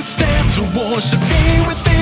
Stand to worship. Me with